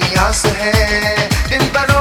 की आस है। इन पर